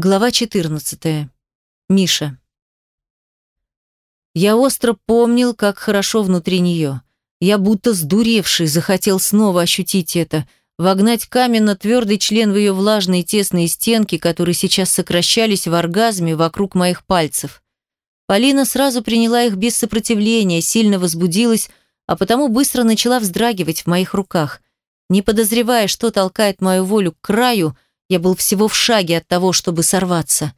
Глава 14. Миша. Я остро помнил, как хорошо внутри нее. Я будто сдуревший захотел снова ощутить это, вогнать каменно-твердый член в ее влажные тесные стенки, которые сейчас сокращались в оргазме вокруг моих пальцев. Полина сразу приняла их без сопротивления, сильно возбудилась, а потому быстро начала вздрагивать в моих руках. Не подозревая, что толкает мою волю к краю, я был всего в шаге от того, чтобы сорваться.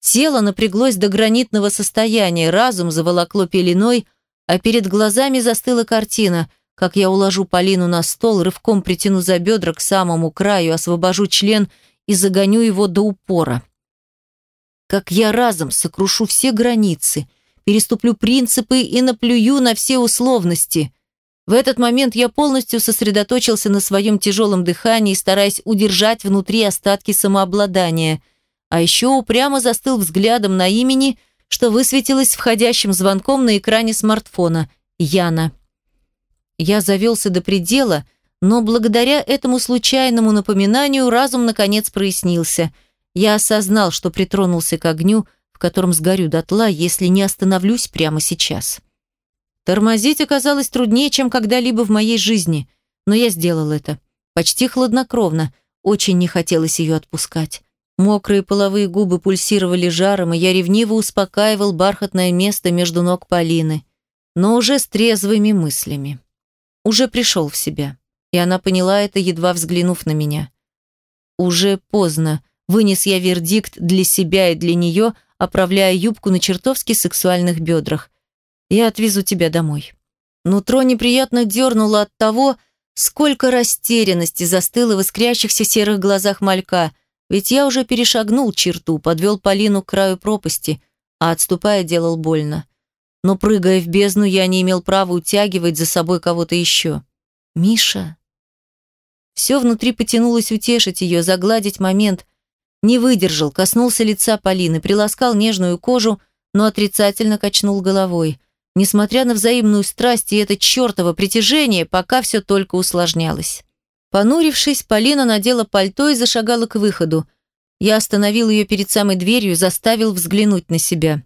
Тело напряглось до гранитного состояния, разум заволокло пеленой, а перед глазами застыла картина, как я уложу Полину на стол, рывком притяну за бедра к самому краю, освобожу член и загоню его до упора. Как я разом сокрушу все границы, переступлю принципы и наплюю на все условности – в этот момент я полностью сосредоточился на своем тяжелом дыхании, стараясь удержать внутри остатки самообладания, а еще упрямо застыл взглядом на имени, что высветилось входящим звонком на экране смартфона – Яна. Я завелся до предела, но благодаря этому случайному напоминанию разум наконец прояснился. Я осознал, что притронулся к огню, в котором сгорю дотла, если не остановлюсь прямо сейчас. Тормозить оказалось труднее, чем когда-либо в моей жизни, но я сделал это. Почти хладнокровно, очень не хотелось ее отпускать. Мокрые половые губы пульсировали жаром, и я ревниво успокаивал бархатное место между ног Полины, но уже с трезвыми мыслями. Уже пришел в себя, и она поняла это, едва взглянув на меня. Уже поздно, вынес я вердикт для себя и для нее, оправляя юбку на чертовски сексуальных бедрах. Я отвезу тебя домой». Нутро неприятно дернуло от того, сколько растерянности застыло в искрящихся серых глазах малька, ведь я уже перешагнул черту, подвел Полину к краю пропасти, а отступая делал больно. Но прыгая в бездну, я не имел права утягивать за собой кого-то еще. «Миша...» Все внутри потянулось утешить ее, загладить момент. Не выдержал, коснулся лица Полины, приласкал нежную кожу, но отрицательно качнул головой – Несмотря на взаимную страсть и это чертово притяжение, пока все только усложнялось. Понурившись, Полина надела пальто и зашагала к выходу. Я остановил ее перед самой дверью, заставил взглянуть на себя.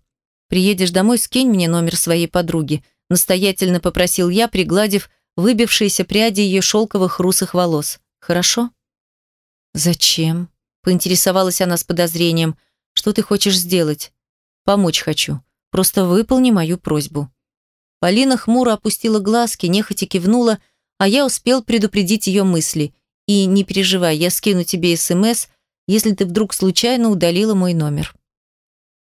«Приедешь домой, скинь мне номер своей подруги», настоятельно попросил я, пригладив выбившиеся пряди ее шелковых русых волос. «Хорошо?» «Зачем?» – поинтересовалась она с подозрением. «Что ты хочешь сделать?» «Помочь хочу. Просто выполни мою просьбу». Полина хмуро опустила глазки, нехотя кивнула, а я успел предупредить ее мысли. И не переживай, я скину тебе СМС, если ты вдруг случайно удалила мой номер.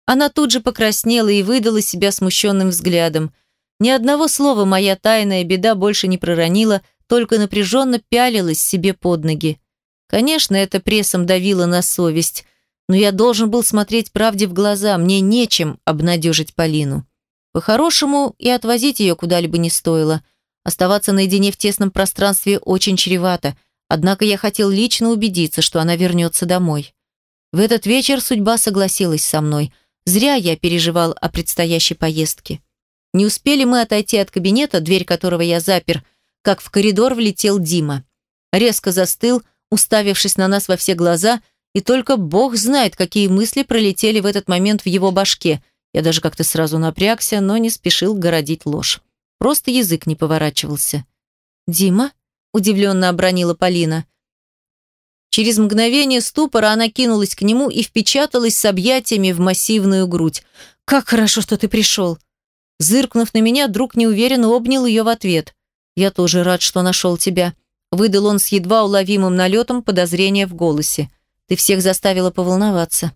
Она тут же покраснела и выдала себя смущенным взглядом. Ни одного слова моя тайная беда больше не проронила, только напряженно пялилась себе под ноги. Конечно, это прессом давило на совесть, но я должен был смотреть правде в глаза, мне нечем обнадежить Полину. По-хорошему, и отвозить ее куда-либо не стоило. Оставаться наедине в тесном пространстве очень чревато, однако я хотел лично убедиться, что она вернется домой. В этот вечер судьба согласилась со мной. Зря я переживал о предстоящей поездке. Не успели мы отойти от кабинета, дверь которого я запер, как в коридор влетел Дима. Резко застыл, уставившись на нас во все глаза, и только бог знает, какие мысли пролетели в этот момент в его башке – я даже как-то сразу напрягся, но не спешил городить ложь. Просто язык не поворачивался. «Дима?» – удивленно обронила Полина. Через мгновение ступора она кинулась к нему и впечаталась с объятиями в массивную грудь. «Как хорошо, что ты пришел!» Зыркнув на меня, друг неуверенно обнял ее в ответ. «Я тоже рад, что нашел тебя», – выдал он с едва уловимым налетом подозрения в голосе. «Ты всех заставила поволноваться».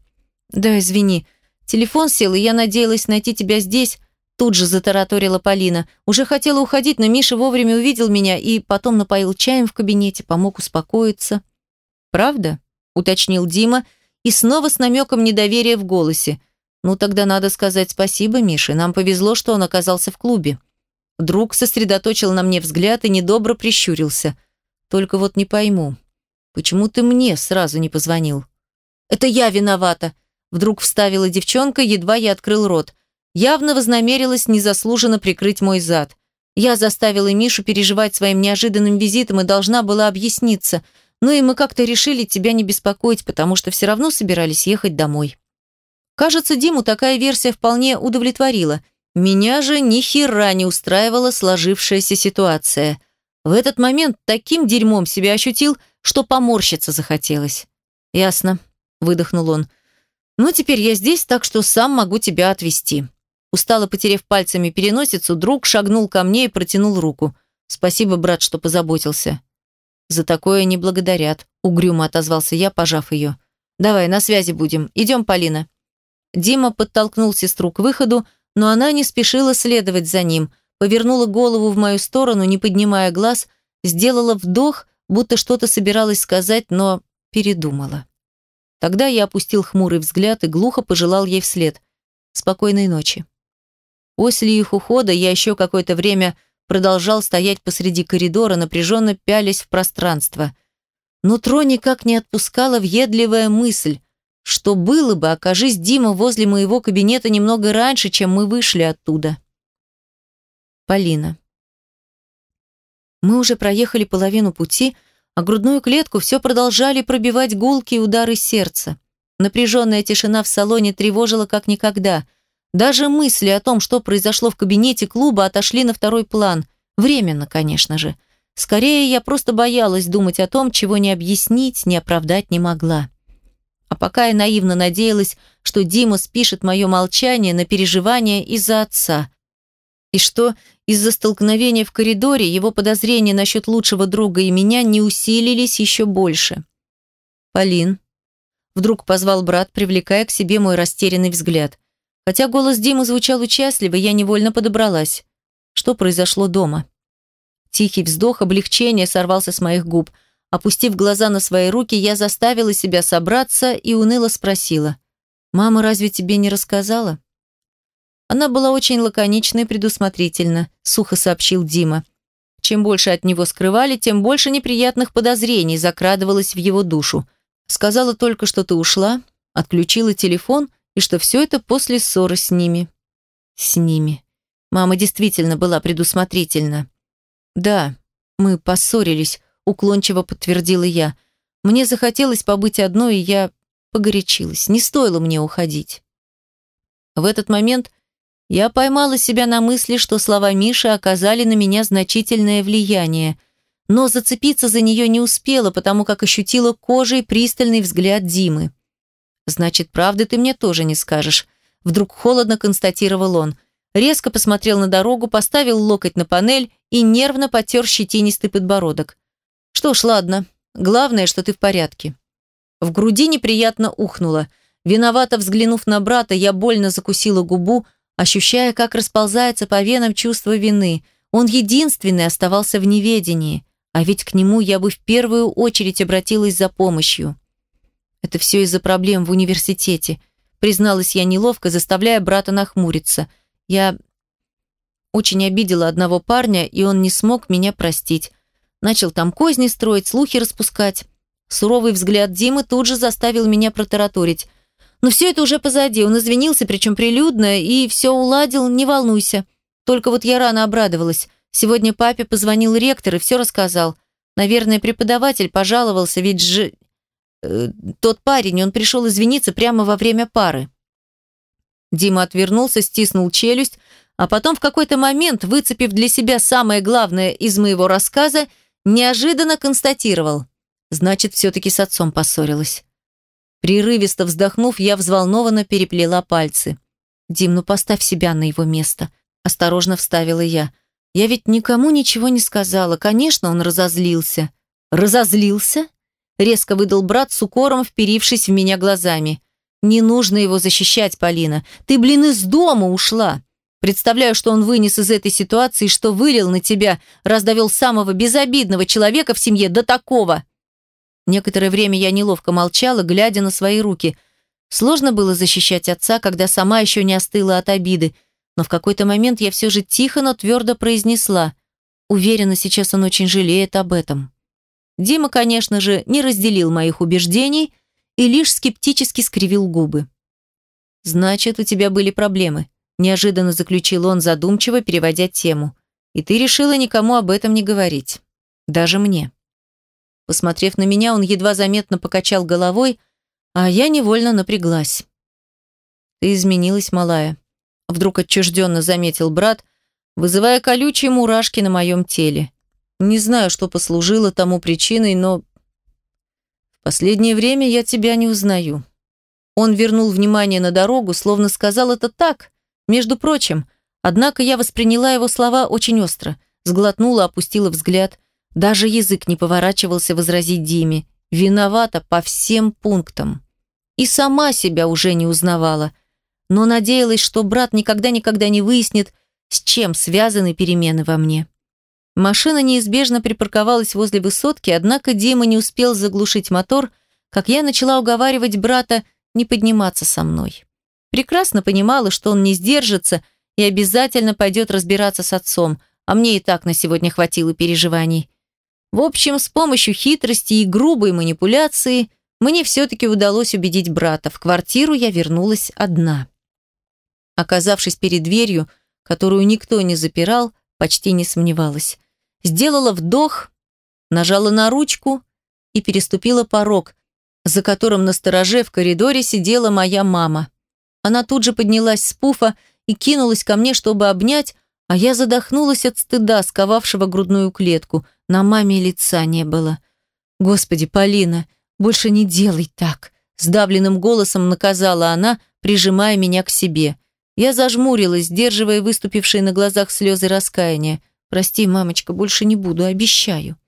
«Да, извини», Телефон сел, и я надеялась найти тебя здесь. Тут же затараторила Полина. Уже хотела уходить, но Миша вовремя увидел меня и потом напоил чаем в кабинете, помог успокоиться. «Правда?» – уточнил Дима и снова с намеком недоверия в голосе. «Ну тогда надо сказать спасибо Мише, нам повезло, что он оказался в клубе». Друг сосредоточил на мне взгляд и недобро прищурился. «Только вот не пойму, почему ты мне сразу не позвонил?» «Это я виновата!» Вдруг вставила девчонка, едва я открыл рот. Явно вознамерилась незаслуженно прикрыть мой зад. Я заставила Мишу переживать своим неожиданным визитом и должна была объясниться. Ну и мы как-то решили тебя не беспокоить, потому что все равно собирались ехать домой. Кажется, Диму такая версия вполне удовлетворила. Меня же ни хера не устраивала сложившаяся ситуация. В этот момент таким дерьмом себя ощутил, что поморщиться захотелось. «Ясно», — выдохнул он. «Ну, теперь я здесь, так что сам могу тебя отвезти». Устало потерев пальцами переносицу, друг шагнул ко мне и протянул руку. «Спасибо, брат, что позаботился». «За такое не благодарят», — угрюмо отозвался я, пожав ее. «Давай, на связи будем. Идем, Полина». Дима подтолкнул сестру к выходу, но она не спешила следовать за ним, повернула голову в мою сторону, не поднимая глаз, сделала вдох, будто что-то собиралась сказать, но передумала. Тогда я опустил хмурый взгляд и глухо пожелал ей вслед. «Спокойной ночи». После их ухода я еще какое-то время продолжал стоять посреди коридора, напряженно пялясь в пространство. Нутро никак не отпускала въедливая мысль, что было бы, окажись Дима возле моего кабинета немного раньше, чем мы вышли оттуда. Полина. Мы уже проехали половину пути, а грудную клетку все продолжали пробивать гулкие удары сердца. Напряженная тишина в салоне тревожила как никогда – даже мысли о том, что произошло в кабинете клуба, отошли на второй план. Временно, конечно же. Скорее, я просто боялась думать о том, чего не объяснить, не оправдать не могла. А пока я наивно надеялась, что Дима спишет мое молчание на переживания из-за отца. И что из-за столкновения в коридоре его подозрения насчет лучшего друга и меня не усилились еще больше. «Полин», — вдруг позвал брат, привлекая к себе мой растерянный взгляд. Хотя голос Димы звучал участливо, я невольно подобралась. Что произошло дома? Тихий вздох облегчения сорвался с моих губ. Опустив глаза на свои руки, я заставила себя собраться и уныло спросила. «Мама разве тебе не рассказала?» Она была очень лаконична и предусмотрительна, сухо сообщил Дима. Чем больше от него скрывали, тем больше неприятных подозрений закрадывалось в его душу. Сказала только, что ты ушла, отключила телефон и что все это после ссоры с ними. С ними. Мама действительно была предусмотрительна. «Да, мы поссорились», — уклончиво подтвердила я. «Мне захотелось побыть одной, и я погорячилась. Не стоило мне уходить». В этот момент я поймала себя на мысли, что слова Миши оказали на меня значительное влияние, но зацепиться за нее не успела, потому как ощутила кожей пристальный взгляд Димы. «Значит, правды ты мне тоже не скажешь», – вдруг холодно констатировал он. Резко посмотрел на дорогу, поставил локоть на панель и нервно потер щетинистый подбородок. «Что ж, ладно. Главное, что ты в порядке». В груди неприятно ухнуло. Виновато взглянув на брата, я больно закусила губу, ощущая, как расползается по венам чувство вины. Он единственный оставался в неведении, а ведь к нему я бы в первую очередь обратилась за помощью. Это все из-за проблем в университете. Призналась я неловко, заставляя брата нахмуриться. Я очень обидела одного парня, и он не смог меня простить. Начал там козни строить, слухи распускать. Суровый взгляд Димы тут же заставил меня протараторить. Но все это уже позади, он извинился, причем прилюдно, и все уладил, не волнуйся. Только вот я рано обрадовалась. Сегодня папе позвонил ректор и все рассказал. Наверное, преподаватель пожаловался, ведь же Э, тот парень, он пришел извиниться прямо во время пары. Дима отвернулся, стиснул челюсть, а потом в какой-то момент, выцепив для себя самое главное из моего рассказа, неожиданно констатировал. Значит, все-таки с отцом поссорилась. Прерывисто вздохнув, я взволнованно переплела пальцы. «Дим, ну поставь себя на его место», – осторожно вставила я. «Я ведь никому ничего не сказала. Конечно, он разозлился». «Разозлился?» резко выдал брат с укором, вперившись в меня глазами. «Не нужно его защищать, Полина. Ты, блин, из дома ушла. Представляю, что он вынес из этой ситуации, что вылил на тебя, раз довел самого безобидного человека в семье до такого». Некоторое время я неловко молчала, глядя на свои руки. Сложно было защищать отца, когда сама еще не остыла от обиды, но в какой-то момент я все же тихо, но твердо произнесла. Уверена, сейчас он очень жалеет об этом. Дима, конечно же, не разделил моих убеждений и лишь скептически скривил губы. «Значит, у тебя были проблемы», – неожиданно заключил он, задумчиво переводя тему. «И ты решила никому об этом не говорить. Даже мне». Посмотрев на меня, он едва заметно покачал головой, а я невольно напряглась. «Ты изменилась, малая», — вдруг отчужденно заметил брат, вызывая колючие мурашки на моем теле. «Не знаю, что послужило тому причиной, но в последнее время я тебя не узнаю». Он вернул внимание на дорогу, словно сказал это так, между прочим, однако я восприняла его слова очень остро, сглотнула, опустила взгляд. Даже язык не поворачивался возразить Диме. Виновата по всем пунктам. И сама себя уже не узнавала. Но надеялась, что брат никогда-никогда не выяснит, с чем связаны перемены во мне. Машина неизбежно припарковалась возле высотки, однако Дима не успел заглушить мотор, как я начала уговаривать брата не подниматься со мной. Прекрасно понимала, что он не сдержится и обязательно пойдет разбираться с отцом, а мне и так на сегодня хватило переживаний. В общем, с помощью хитрости и грубой манипуляции мне все-таки удалось убедить брата. В квартиру я вернулась одна. Оказавшись перед дверью, которую никто не запирал, почти не сомневалась. Сделала вдох, нажала на ручку и переступила порог, за которым на стороже в коридоре сидела моя мама. Она тут же поднялась с пуфа и кинулась ко мне, чтобы обнять, а я задохнулась от стыда, сковавшего грудную клетку. На маме лица не было. «Господи, Полина, больше не делай так!» Сдавленным голосом наказала она, прижимая меня к себе. Я зажмурилась, сдерживая выступившие на глазах слезы раскаяния. «Прости, мамочка, больше не буду, обещаю».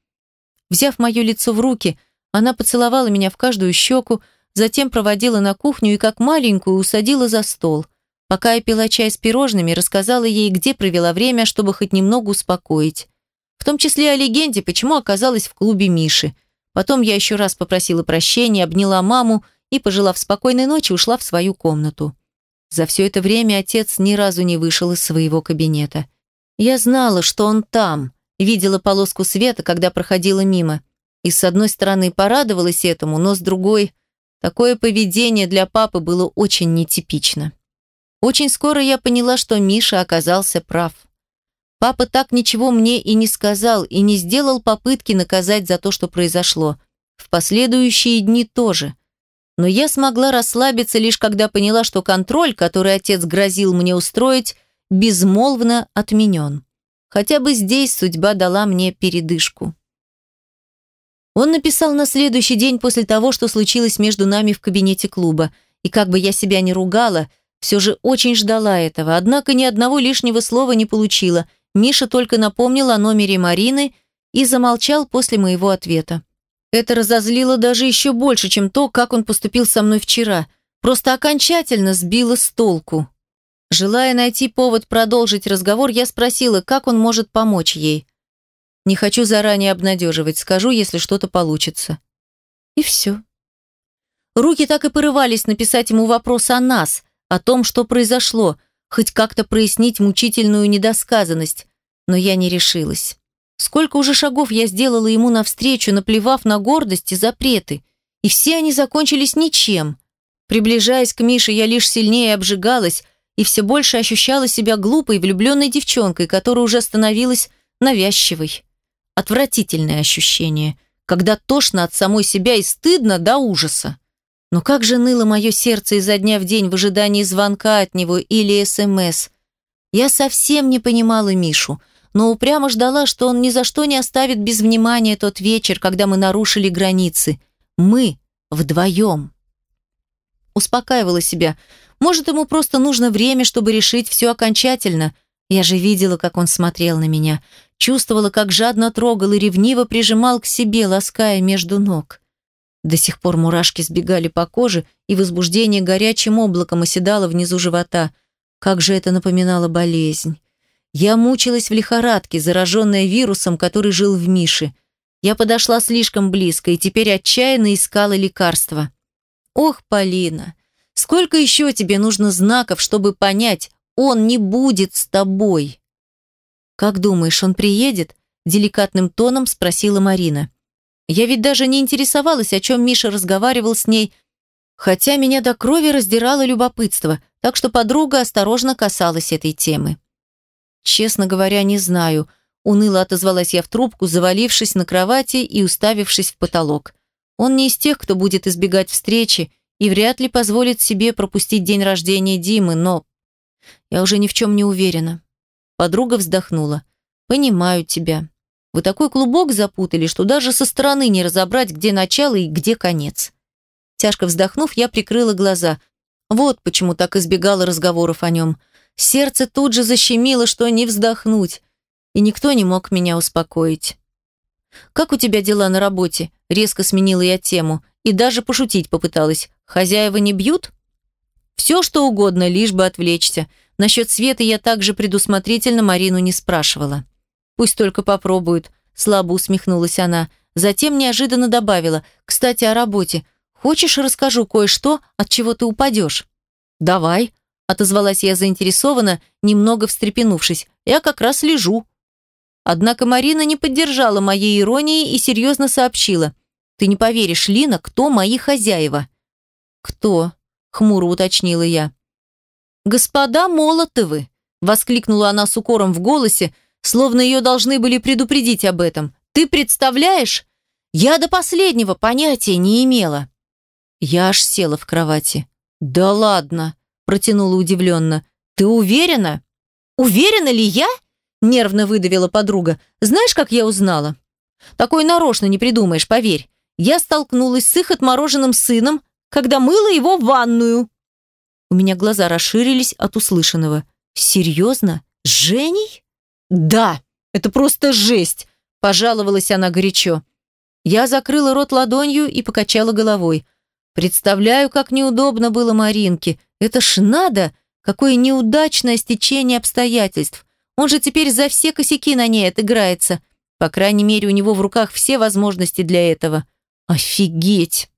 Взяв мое лицо в руки, она поцеловала меня в каждую щеку, затем проводила на кухню и как маленькую усадила за стол. Пока я пила чай с пирожными, рассказала ей, где провела время, чтобы хоть немного успокоить. В том числе о легенде, почему оказалась в клубе Миши. Потом я еще раз попросила прощения, обняла маму и, пожелав спокойной ночи, ушла в свою комнату. За все это время отец ни разу не вышел из своего кабинета. Я знала, что он там, видела полоску света, когда проходила мимо. И с одной стороны порадовалась этому, но с другой, такое поведение для папы было очень нетипично. Очень скоро я поняла, что Миша оказался прав. Папа так ничего мне и не сказал, и не сделал попытки наказать за то, что произошло. В последующие дни тоже. Но я смогла расслабиться лишь когда поняла, что контроль, который отец грозил мне устроить, безмолвно отменен. Хотя бы здесь судьба дала мне передышку. Он написал на следующий день после того, что случилось между нами в кабинете клуба. И как бы я себя ни ругала, все же очень ждала этого. Однако ни одного лишнего слова не получила. Миша только напомнил о номере Марины и замолчал после моего ответа. Это разозлило даже еще больше, чем то, как он поступил со мной вчера. Просто окончательно сбило с толку. Желая найти повод продолжить разговор, я спросила, как он может помочь ей. Не хочу заранее обнадеживать, скажу, если что-то получится. И все. Руки так и порывались написать ему вопрос о нас, о том, что произошло, хоть как-то прояснить мучительную недосказанность, но я не решилась. Сколько уже шагов я сделала ему навстречу, наплевав на гордость и запреты, и все они закончились ничем. Приближаясь к Мише, я лишь сильнее обжигалась и все больше ощущала себя глупой, влюбленной девчонкой, которая уже становилась навязчивой. Отвратительное ощущение, когда тошно от самой себя и стыдно до ужаса. Но как же ныло мое сердце изо дня в день в ожидании звонка от него или СМС. Я совсем не понимала Мишу, но упрямо ждала, что он ни за что не оставит без внимания тот вечер, когда мы нарушили границы. Мы вдвоем. Успокаивала себя. Может, ему просто нужно время, чтобы решить все окончательно. Я же видела, как он смотрел на меня. Чувствовала, как жадно трогал и ревниво прижимал к себе, лаская между ног. До сих пор мурашки сбегали по коже, и возбуждение горячим облаком оседало внизу живота. Как же это напоминало болезнь. Я мучилась в лихорадке, зараженная вирусом, который жил в Мише. Я подошла слишком близко и теперь отчаянно искала лекарства. «Ох, Полина, сколько еще тебе нужно знаков, чтобы понять, он не будет с тобой?» «Как думаешь, он приедет?» – деликатным тоном спросила Марина. Я ведь даже не интересовалась, о чем Миша разговаривал с ней, хотя меня до крови раздирало любопытство, так что подруга осторожно касалась этой темы. Честно говоря, не знаю. Уныло отозвалась я в трубку, завалившись на кровати и уставившись в потолок. Он не из тех, кто будет избегать встречи и вряд ли позволит себе пропустить день рождения Димы, но... Я уже ни в чем не уверена. Подруга вздохнула. «Понимаю тебя. Вы такой клубок запутали, что даже со стороны не разобрать, где начало и где конец». Тяжко вздохнув, я прикрыла глаза. Вот почему так избегала разговоров о нем. Сердце тут же защемило, что не вздохнуть и никто не мог меня успокоить. «Как у тебя дела на работе?» – резко сменила я тему и даже пошутить попыталась. «Хозяева не бьют?» «Все, что угодно, лишь бы отвлечься. Насчет Светы я также предусмотрительно Марину не спрашивала. Пусть только попробуют», – слабо усмехнулась она. Затем неожиданно добавила. «Кстати, о работе. Хочешь, расскажу кое-что, от чего ты упадешь?» «Давай», – отозвалась я заинтересованно, немного встрепенувшись. «Я как раз лежу». Однако Марина не поддержала моей иронии и серьезно сообщила. «Ты не поверишь, Лина, кто мои хозяева?» «Кто?» – хмуро уточнила я. «Господа Молотовы!» – воскликнула она с укором в голосе, словно ее должны были предупредить об этом. «Ты представляешь? Я до последнего понятия не имела». Я аж села в кровати. «Да ладно!» – протянула удивленно. «Ты уверена?» «Уверена ли я?» Нервно выдавила подруга. «Знаешь, как я узнала?» «Такой нарочно не придумаешь, поверь. Я столкнулась с их отмороженным сыном, когда мыла его в ванную». У меня глаза расширились от услышанного. «Серьезно? С Женей?» «Да, это просто жесть!» – пожаловалась она горячо. Я закрыла рот ладонью и покачала головой. Представляю, как неудобно было Маринке. Это ж надо! Какое неудачное стечение обстоятельств. Он же теперь за все косяки на ней отыграется. По крайней мере, у него в руках все возможности для этого. Офигеть!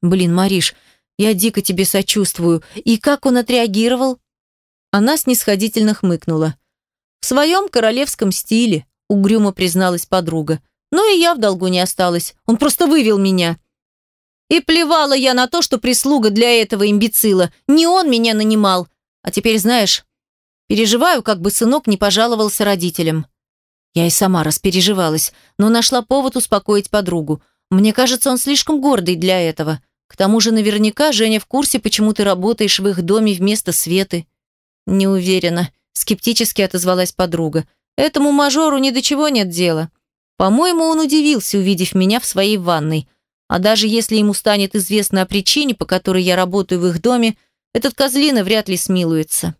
Блин, Мариш, я дико тебе сочувствую. И как он отреагировал? Она снисходительно хмыкнула. В своем королевском стиле, угрюмо призналась подруга. Но и я в долгу не осталась. Он просто вывел меня. И плевала я на то, что прислуга для этого имбецила. Не он меня нанимал. А теперь, знаешь, Переживаю, как бы сынок не пожаловался родителям. Я и сама распереживалась, но нашла повод успокоить подругу. Мне кажется, он слишком гордый для этого. К тому же наверняка Женя в курсе, почему ты работаешь в их доме вместо Светы. Не уверена, скептически отозвалась подруга. Этому мажору ни до чего нет дела. По-моему, он удивился, увидев меня в своей ванной. А даже если ему станет известно о причине, по которой я работаю в их доме, этот козлина вряд ли смилуется.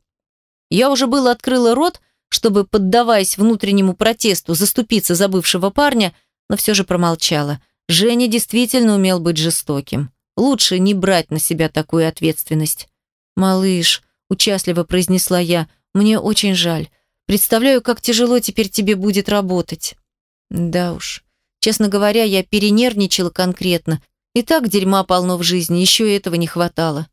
Я уже было открыла рот, чтобы, поддаваясь внутреннему протесту, заступиться за бывшего парня, но все же промолчала. Женя действительно умел быть жестоким. Лучше не брать на себя такую ответственность. «Малыш», – участливо произнесла я, – «мне очень жаль. Представляю, как тяжело теперь тебе будет работать». Да уж. Честно говоря, я перенервничала конкретно. И так дерьма полно в жизни, еще этого не хватало.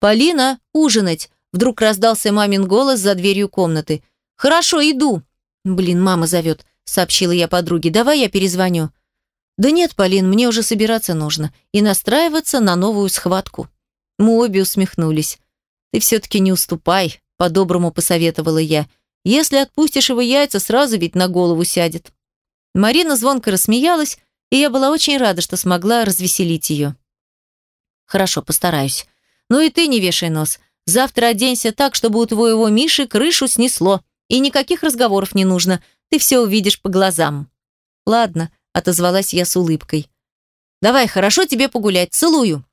«Полина, ужинать!» Вдруг раздался мамин голос за дверью комнаты. «Хорошо, иду». «Блин, мама зовет», — сообщила я подруге. «Давай я перезвоню». «Да нет, Полин, мне уже собираться нужно и настраиваться на новую схватку». Мы обе усмехнулись. «Ты все-таки не уступай», — по-доброму посоветовала я. «Если отпустишь его яйца, сразу ведь на голову сядет». Марина звонко рассмеялась, и я была очень рада, что смогла развеселить ее. «Хорошо, постараюсь. Ну и ты не вешай нос. Завтра оденься так, чтобы у твоего Миши крышу снесло. И никаких разговоров не нужно. Ты все увидишь по глазам». «Ладно», — отозвалась я с улыбкой. «Давай, хорошо тебе погулять. Целую».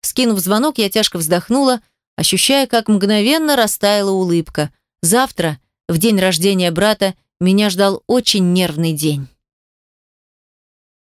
Скинув звонок, я тяжко вздохнула, ощущая, как мгновенно растаяла улыбка. Завтра, в день рождения брата, меня ждал очень нервный день.